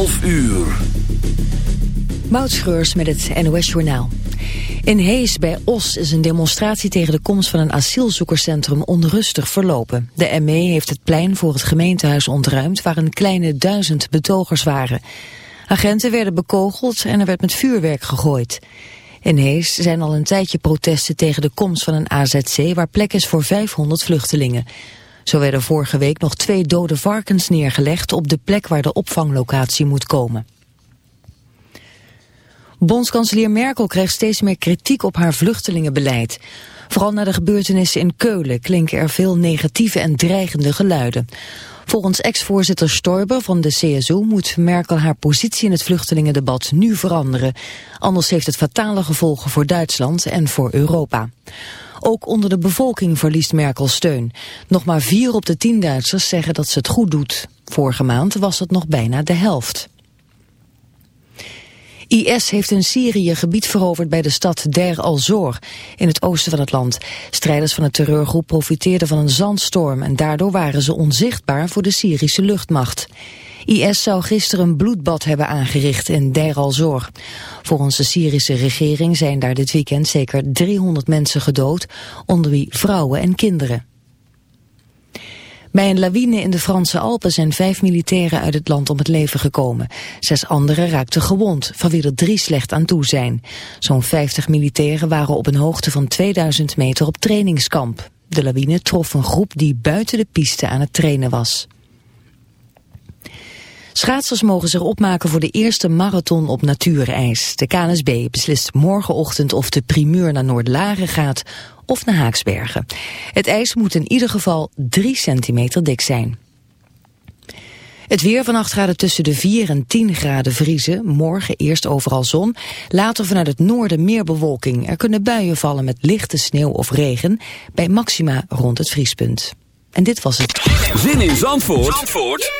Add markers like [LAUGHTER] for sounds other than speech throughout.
12 uur. Met het NOS Journaal. In Hees bij Os is een demonstratie tegen de komst van een asielzoekerscentrum onrustig verlopen. De ME heeft het plein voor het gemeentehuis ontruimd waar een kleine duizend betogers waren. Agenten werden bekogeld en er werd met vuurwerk gegooid. In Hees zijn al een tijdje protesten tegen de komst van een AZC waar plek is voor 500 vluchtelingen. Zo werden vorige week nog twee dode varkens neergelegd op de plek waar de opvanglocatie moet komen. Bondskanselier Merkel kreeg steeds meer kritiek op haar vluchtelingenbeleid. Vooral na de gebeurtenissen in Keulen klinken er veel negatieve en dreigende geluiden. Volgens ex-voorzitter Stoiber van de CSU moet Merkel haar positie in het vluchtelingendebat nu veranderen. Anders heeft het fatale gevolgen voor Duitsland en voor Europa. Ook onder de bevolking verliest Merkel steun. Nog maar vier op de tien Duitsers zeggen dat ze het goed doet. Vorige maand was het nog bijna de helft. IS heeft in Syrië gebied veroverd bij de stad Der al-Zor in het oosten van het land. Strijders van de terreurgroep profiteerden van een zandstorm en daardoor waren ze onzichtbaar voor de Syrische luchtmacht. IS zou gisteren een bloedbad hebben aangericht in Der al-Zor. Volgens de Syrische regering zijn daar dit weekend zeker 300 mensen gedood, onder wie vrouwen en kinderen. Bij een lawine in de Franse Alpen zijn vijf militairen uit het land om het leven gekomen. Zes anderen raakten gewond, van wie er drie slecht aan toe zijn. Zo'n 50 militairen waren op een hoogte van 2000 meter op trainingskamp. De lawine trof een groep die buiten de piste aan het trainen was. Schaatsers mogen zich opmaken voor de eerste marathon op natuurijs. De KNSB beslist morgenochtend of de primeur naar Noordlaren gaat of naar Haaksbergen. Het ijs moet in ieder geval 3 centimeter dik zijn. Het weer vannacht gaat het tussen de 4 en 10 graden vriezen. Morgen eerst overal zon. Later vanuit het noorden meer bewolking. Er kunnen buien vallen met lichte sneeuw of regen. Bij maxima rond het vriespunt. En dit was het. Zin in Zandvoort, Zandvoort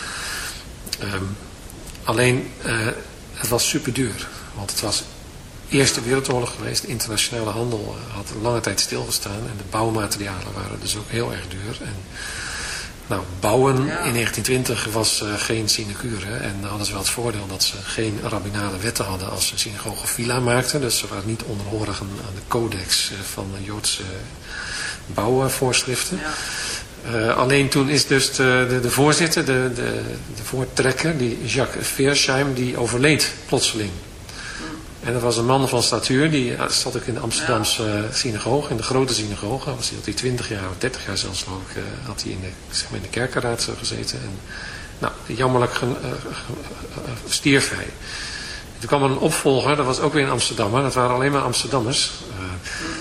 Um, alleen, uh, het was super duur. Want het was Eerste Wereldoorlog geweest. De internationale handel uh, had lange tijd stilgestaan. En de bouwmaterialen waren dus ook heel erg duur. En, nou, bouwen ja. in 1920 was uh, geen sinecure. En hadden ze wel het voordeel dat ze geen rabbinale wetten hadden als ze synagoge villa maakten. Dus ze waren niet onderhorig aan de codex van de Joodse bouwvoorschriften. Ja. Uh, alleen toen is dus de, de, de voorzitter, de, de, de voortrekker, die Jacques Veersheim, die overleed plotseling. En dat was een man van statuur, die zat ook in de Amsterdamse ja. synagoge, in de grote synagoge. Was hij, had hij 20 jaar of 30 jaar zelfs geloof ik, uh, had hij in de, zeg maar in de kerkenraad gezeten. En, nou, jammerlijk uh, stierf hij. Toen kwam een opvolger, dat was ook weer in Amsterdam, dat waren alleen maar Amsterdammers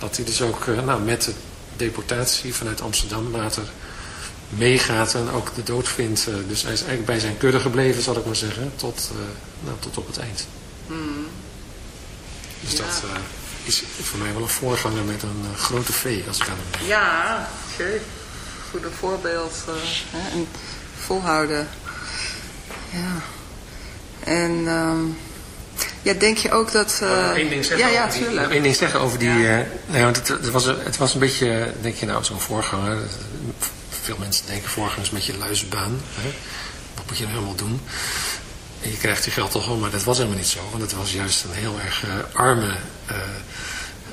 Dat hij dus ook uh, nou, met de deportatie vanuit Amsterdam later meegaat en ook de dood vindt. dus hij is eigenlijk bij zijn kudde gebleven zal ik maar zeggen. Tot, nou, tot op het eind. Mm. Dus dat is voor mij wel een voorganger met een uh, grote V, als ik aan hem denk. Ja, oké. Goede voorbeeld. Uh, hè, en volhouden. Ja. En um, ja, denk je ook dat... Uh, één ding zeggen ja, ja, over die, één ding zeggen over die... Ja. nee, want het, het, was, het was een beetje, denk je nou, zo'n voorganger. Veel mensen denken voorganger is een beetje luisbaan. Hè? Wat moet je nou helemaal doen? En je krijgt je geld toch wel, maar dat was helemaal niet zo. Want het was juist een heel erg uh, arme,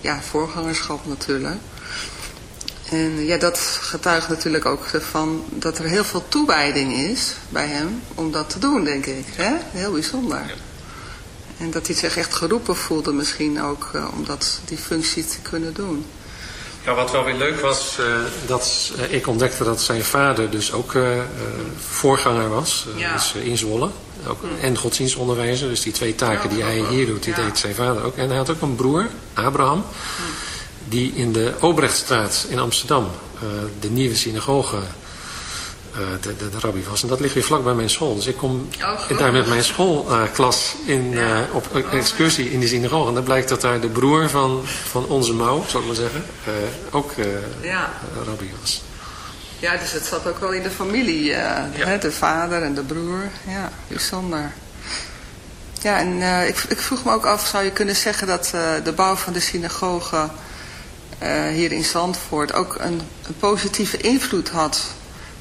ja, voorgangerschap natuurlijk. En ja, dat getuigt natuurlijk ook van dat er heel veel toewijding is bij hem om dat te doen, denk ik. Hè? Heel bijzonder. En dat hij zich echt geroepen voelde misschien ook uh, om dat, die functie te kunnen doen. Ja, wat wel weer leuk was, uh, dat uh, ik ontdekte dat zijn vader dus ook voorganger was. Ja. Dus in Zwolle. Ook. En godsdienstonderwijzer. Dus die twee taken die hij hier doet, die deed zijn vader ook. En hij had ook een broer, Abraham. Die in de Obrechtstraat in Amsterdam uh, de nieuwe synagoge uh, de, de, de, rabbi was. En dat ligt weer vlak bij mijn school. Dus ik kom oh, daar met mijn schoolklas uh, ja. op excursie in die synagoge. En dan blijkt dat daar de broer van, van onze mouw, zal ik maar zeggen, ook ja. rabbi was. Ja, dus het zat ook wel in de familie. Ja. Hè, de vader en de broer. Ja, bijzonder. Ja, en ik, ik, vroeg me ook af, zou je kunnen zeggen dat de bouw van de synagoge hier in Zandvoort ook een, een, positieve invloed had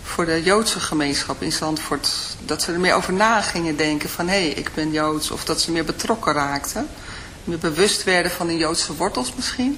voor de Joodse gemeenschap in Zandvoort. Dat ze er meer over na gingen denken van hé, hey, ik ben Joods. Of dat ze meer betrokken raakten. Meer bewust werden van de Joodse wortels misschien.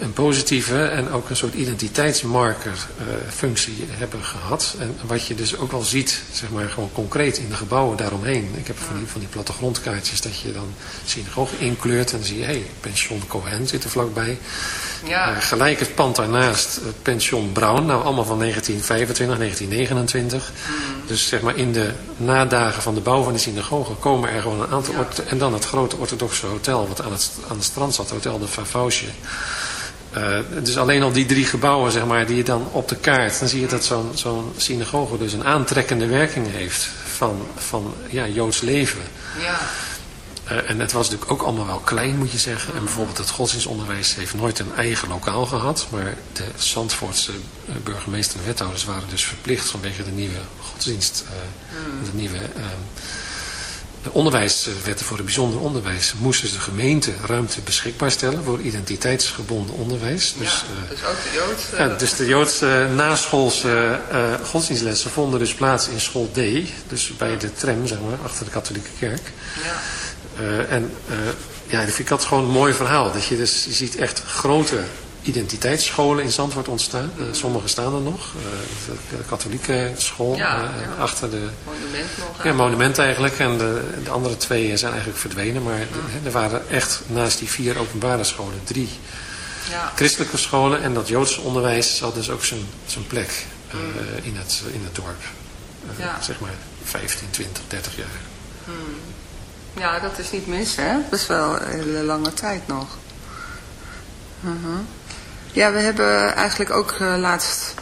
een, positieve en ook een soort identiteitsmarker uh, functie hebben gehad. En wat je dus ook al ziet, zeg maar gewoon concreet in de gebouwen daaromheen. Ik heb van die, van die plattegrondkaartjes dat je dan synagoge inkleurt en dan zie je, hé, hey, pension Cohen zit er vlakbij. Ja. Uh, gelijk het pand daarnaast, uh, pension Brown, nou allemaal van 1925, 1929. Mm. Dus zeg maar in de nadagen van de bouw van die synagoge komen er gewoon een aantal... Ja. En dan het grote orthodoxe hotel, wat aan het, aan het strand zat, Hotel de Favausje. Uh, dus alleen al die drie gebouwen, zeg maar, die je dan op de kaart, dan zie je dat zo'n zo'n synagoge dus een aantrekkende werking heeft van, van ja, Joods leven. Ja. Uh, en het was natuurlijk ook allemaal wel klein, moet je zeggen. En bijvoorbeeld het godsdienstonderwijs heeft nooit een eigen lokaal gehad. Maar de Zandvoortse uh, burgemeester en wethouders waren dus verplicht vanwege de nieuwe godsdienst, mm. de nieuwe de onderwijswetten voor het bijzonder onderwijs moesten de gemeente ruimte beschikbaar stellen voor identiteitsgebonden onderwijs. Dus, ja, dus ook de Joodse... Ja, dus de Joodse naschoolse uh, godsdienstlessen vonden dus plaats in school D. Dus bij de tram, zeg maar, achter de katholieke kerk. Ja. Uh, en ja, dat vind ik dat gewoon een mooi verhaal. Dat je dus je ziet echt grote identiteitsscholen in Zandvoort ontstaan. Uh, sommige staan er nog. Uh, de katholieke school ja, uh, ja. achter de... Monument nog. Ja, monument eigenlijk. En de, de, andere twee zijn eigenlijk verdwenen. Maar de, er waren echt naast die vier openbare scholen drie ja. christelijke scholen. En dat Joodse onderwijs had dus ook zijn, zijn plek mm. in, het, in het dorp. Zeg maar 15, 20, 30 jaar. Mm. Ja, dat is niet mis hè. Dat is wel een hele lange tijd nog. -huh. Ja, we hebben eigenlijk ook uh, laatst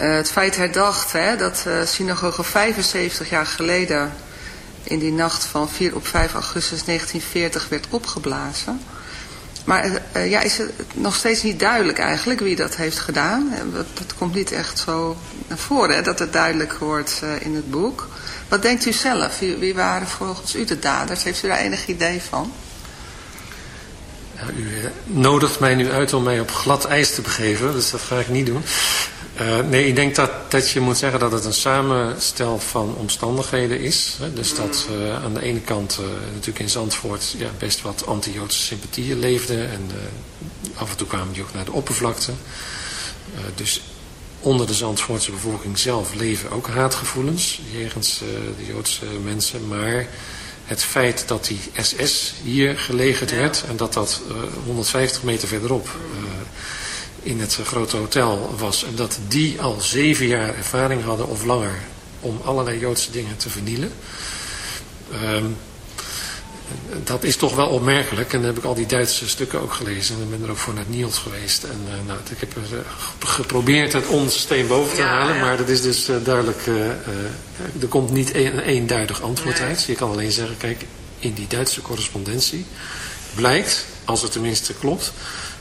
uh, het feit herdacht hè, dat uh, synagoge 75 jaar geleden in die nacht van 4 op 5 augustus 1940 werd opgeblazen. Maar ja, is het nog steeds niet duidelijk eigenlijk wie dat heeft gedaan. Dat, dat komt niet echt zo naar voren dat het duidelijk wordt in het boek. Wat denkt u zelf? Wie, wie waren volgens u de daders? Heeft u daar enig idee van? U nodigt mij nu uit om mij op glad ijs te begeven, dus dat ga ik niet doen. Uh, nee, ik denk dat, dat je moet zeggen dat het een samenstel van omstandigheden is. Hè? Dus dat uh, aan de ene kant uh, natuurlijk in Zandvoort ja, best wat anti-Joodse sympathieën leefden. En af en toe kwamen die ook naar de oppervlakte. dus onder de Zandvoortse bevolking zelf leven ook haatgevoelens jegens de Joodse mensen. Maar het feit dat die SS hier gelegerd werd en dat dat uh, 150 meter verderop in het grote hotel was en dat die al zeven jaar ervaring hadden of langer om allerlei Joodse dingen te vernielen. Um, dat is toch wel opmerkelijk. En dan heb ik al die Duitse stukken ook gelezen. En ben er ook voor naar Niels geweest. En uh, nou, ik heb uh, geprobeerd het ons steen boven te ja, halen. Ja. Maar dat is dus uh, duidelijk... er komt niet een, een eenduidig antwoord nee. uit. Je kan alleen zeggen, kijk, in die Duitse correspondentie blijkt, als het tenminste klopt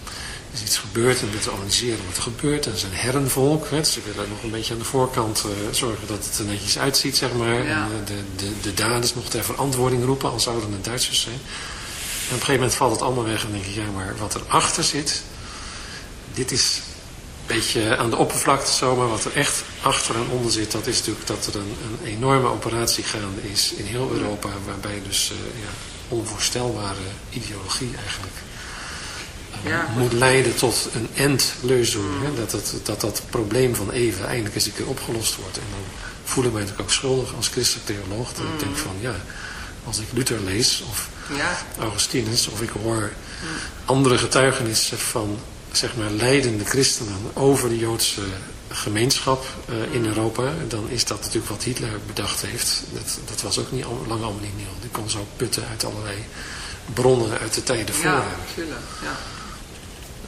er is iets gebeurd en we te analyseren wat er gebeurt. En zijn herrenvolk. Hè, ze willen nog een beetje aan de voorkant uh, zorgen dat het er netjes uitziet, zeg maar. Ja. En uh, de, de, de daders nog ter verantwoording roepen, al zouden het Duitsers zijn. En op een gegeven moment valt het allemaal weg en denk ik, ja, maar wat erachter zit, dit is een beetje aan de oppervlakte zo, maar wat er echt achter en onder zit, dat is natuurlijk dat er een, een enorme operatie gaande is in heel Europa, waarbij dus uh, ja, onvoorstelbare ideologie eigenlijk moet leiden tot een endlösung. Mm. Dat, dat, dat dat probleem van even eindelijk eens een keer opgelost wordt. En dan voel ik mij natuurlijk ook schuldig als christelijk theoloog. Dat ik denk van ja, als ik Luther lees of ja. Augustinus of ik hoor andere getuigenissen van zeg maar leidende christenen over de Joodse gemeenschap uh, in Europa, dan is dat natuurlijk wat Hitler bedacht heeft. Dat, dat was ook niet lang allemaal niet nieuw. Die kon zo putten uit allerlei bronnen uit de tijden voor Ja, natuurlijk. Ja.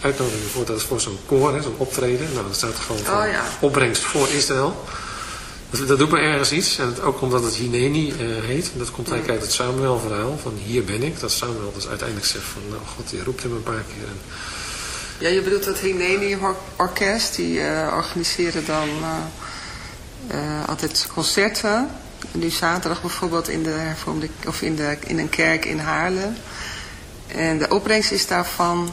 uitnodiging voor, dat is voor zo'n koor, zo'n optreden. Nou, dat staat gewoon voor oh, ja. opbrengst voor Israël. Dat, dat, doet me ergens iets. En het, ook omdat het Hineni heet. En dat komt eigenlijk uit het Samuel verhaal van hier ben ik. Dat Samuel dus uiteindelijk zegt van, nou god, die roept hem een paar keer. En, ja, je bedoelt het Hineni orkest, die organiseren dan altijd concerten nu zaterdag bijvoorbeeld in, de hervormde, of in, de, in een kerk in Haarlem. En de opbrengst is daarvan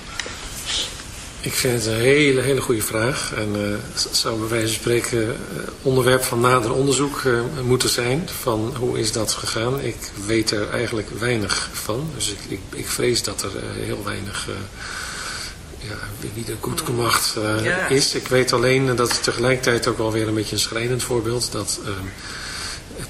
Ik vind het een hele, hele goede vraag. En uh, het zou bij wijze van spreken uh, onderwerp van nader onderzoek uh, moeten zijn. Van hoe is dat gegaan? Ik weet er eigenlijk weinig van. Dus ik, ik, ik vrees dat er heel weinig ja, wie de goed gemacht ja. is. Ik weet alleen dat het tegelijkertijd ook alweer een beetje een schrijnend voorbeeld. Dat ehm,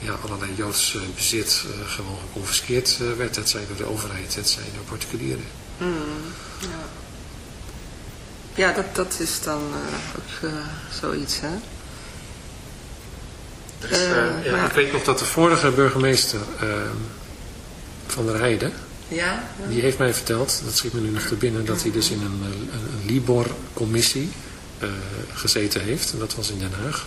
ja, allerlei Joods bezit uh, gewoon geconfiskeerd uh, werd. Het zij door de overheid, het zij door particulieren. Mm, ja. ja, dat, dat is dan ook zoiets, hè? Dus, ja, maar... Ik weet nog dat de vorige burgemeester van der Heide, ja, ja, die heeft mij verteld, dat schiet me nu nog te binnen, dat hij dus in een, een, een Libor-commissie gezeten heeft. En dat was in Den Haag.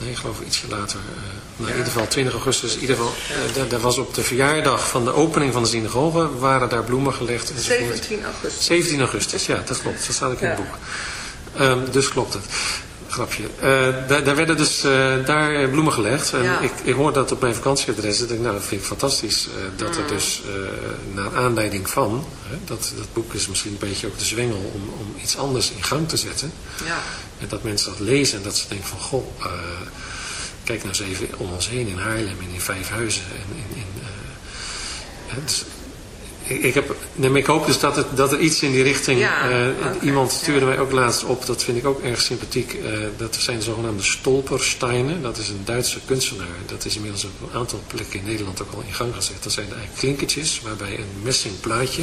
Nee, ik geloof ietsje later. Nou, in ieder geval 20 augustus. In ieder geval, uh, daar was op de verjaardag van de opening van de synagoge, waren daar bloemen gelegd. 17 augustus. 17 augustus, ja, dat klopt. Dat staat ook in het boek. Um, dus klopt het. Grapje. Uh, daar, daar, werden dus uh, daar bloemen gelegd. En ja. ik, ik hoor dat op mijn vakantieadres. Dat ik, nou, dat vind ik fantastisch. Uh, dat er dus naar aanleiding van, dat, dat boek is misschien een beetje ook de zwengel om, om iets anders in gang te zetten. Ja. En dat mensen dat lezen en dat ze denken van, goh, kijk nou eens even om ons heen in Haarlem en in Vijfhuizen. En in, in, dus ik, heb, nee, ik hoop dus dat, het, dat er iets in die richting... Ja, uh, okay, iemand stuurde ja. mij ook laatst op, dat vind ik ook erg sympathiek. Dat zijn de zogenaamde stolpersteinen. Dat is een Duitse kunstenaar. Dat is inmiddels op een aantal plekken in Nederland ook al in gang gezet. Dat zijn eigenlijk klinkertjes waarbij een messing plaatje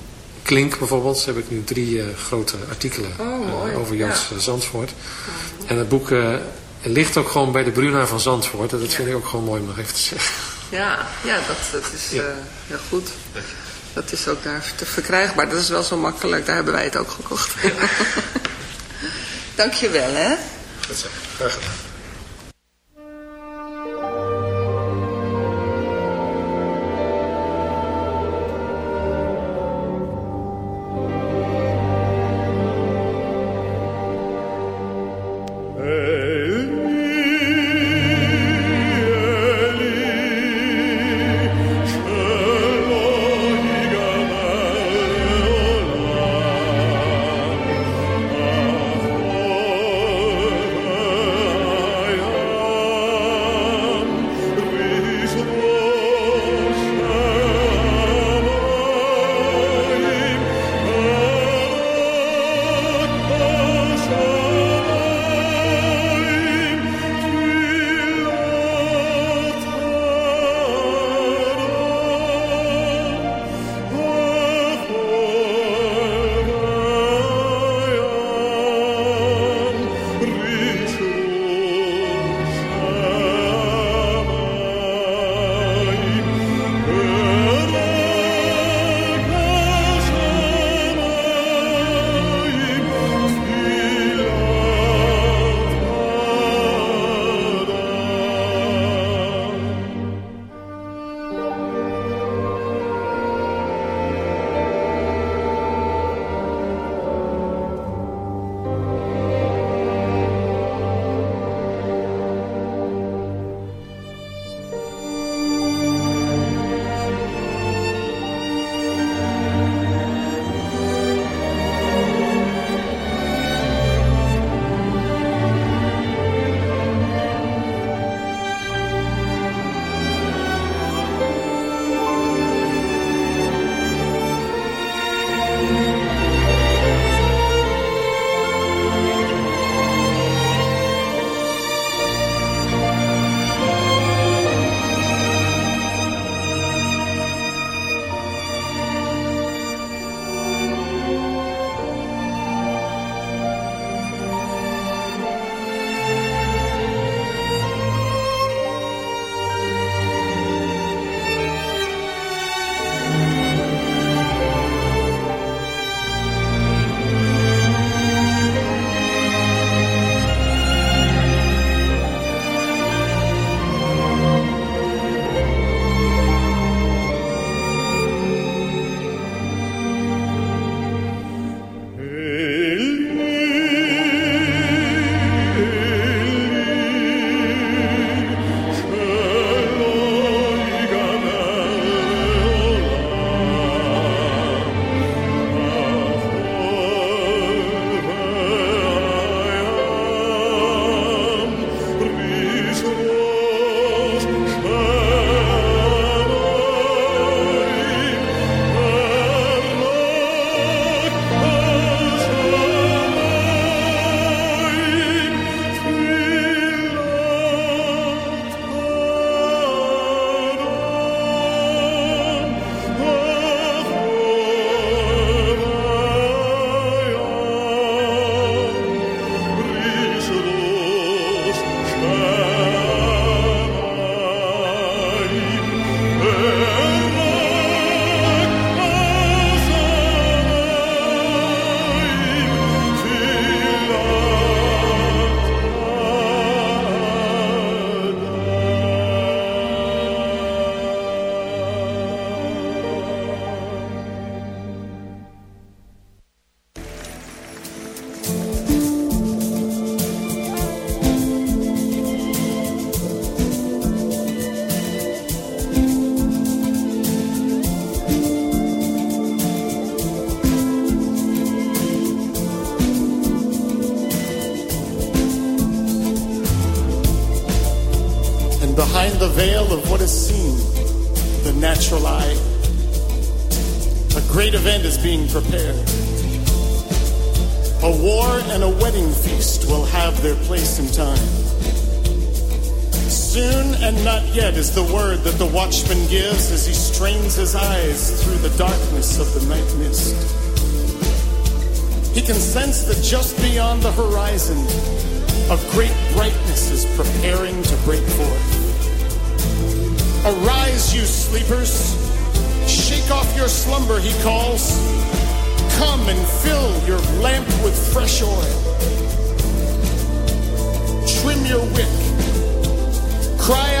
Klink bijvoorbeeld, heb ik nu drie grote artikelen oh, over Joods ja. Zandvoort. En het boek ligt ook gewoon bij de Bruna van Zandvoort. En dat vind ik ook gewoon mooi om nog even te zeggen. Ja, ja dat, dat is ja. Heel goed. Dat is ook daar te verkrijgbaar. Dat is wel zo makkelijk. Daar hebben wij het ook gekocht. Ja. [LAUGHS] Dank je wel, hè? Dat is graag gedaan. Watchman gives as he strains his eyes through the darkness of the night mist. He can sense that just beyond the horizon, a great brightness is preparing to break forth. Arise, you sleepers. Shake off your slumber, he calls. Come and fill your lamp with fresh oil. Trim your wick. Cry out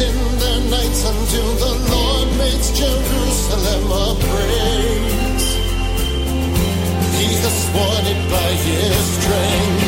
in their nights until the Lord makes Jerusalem a praise. He has sworn it by his strength.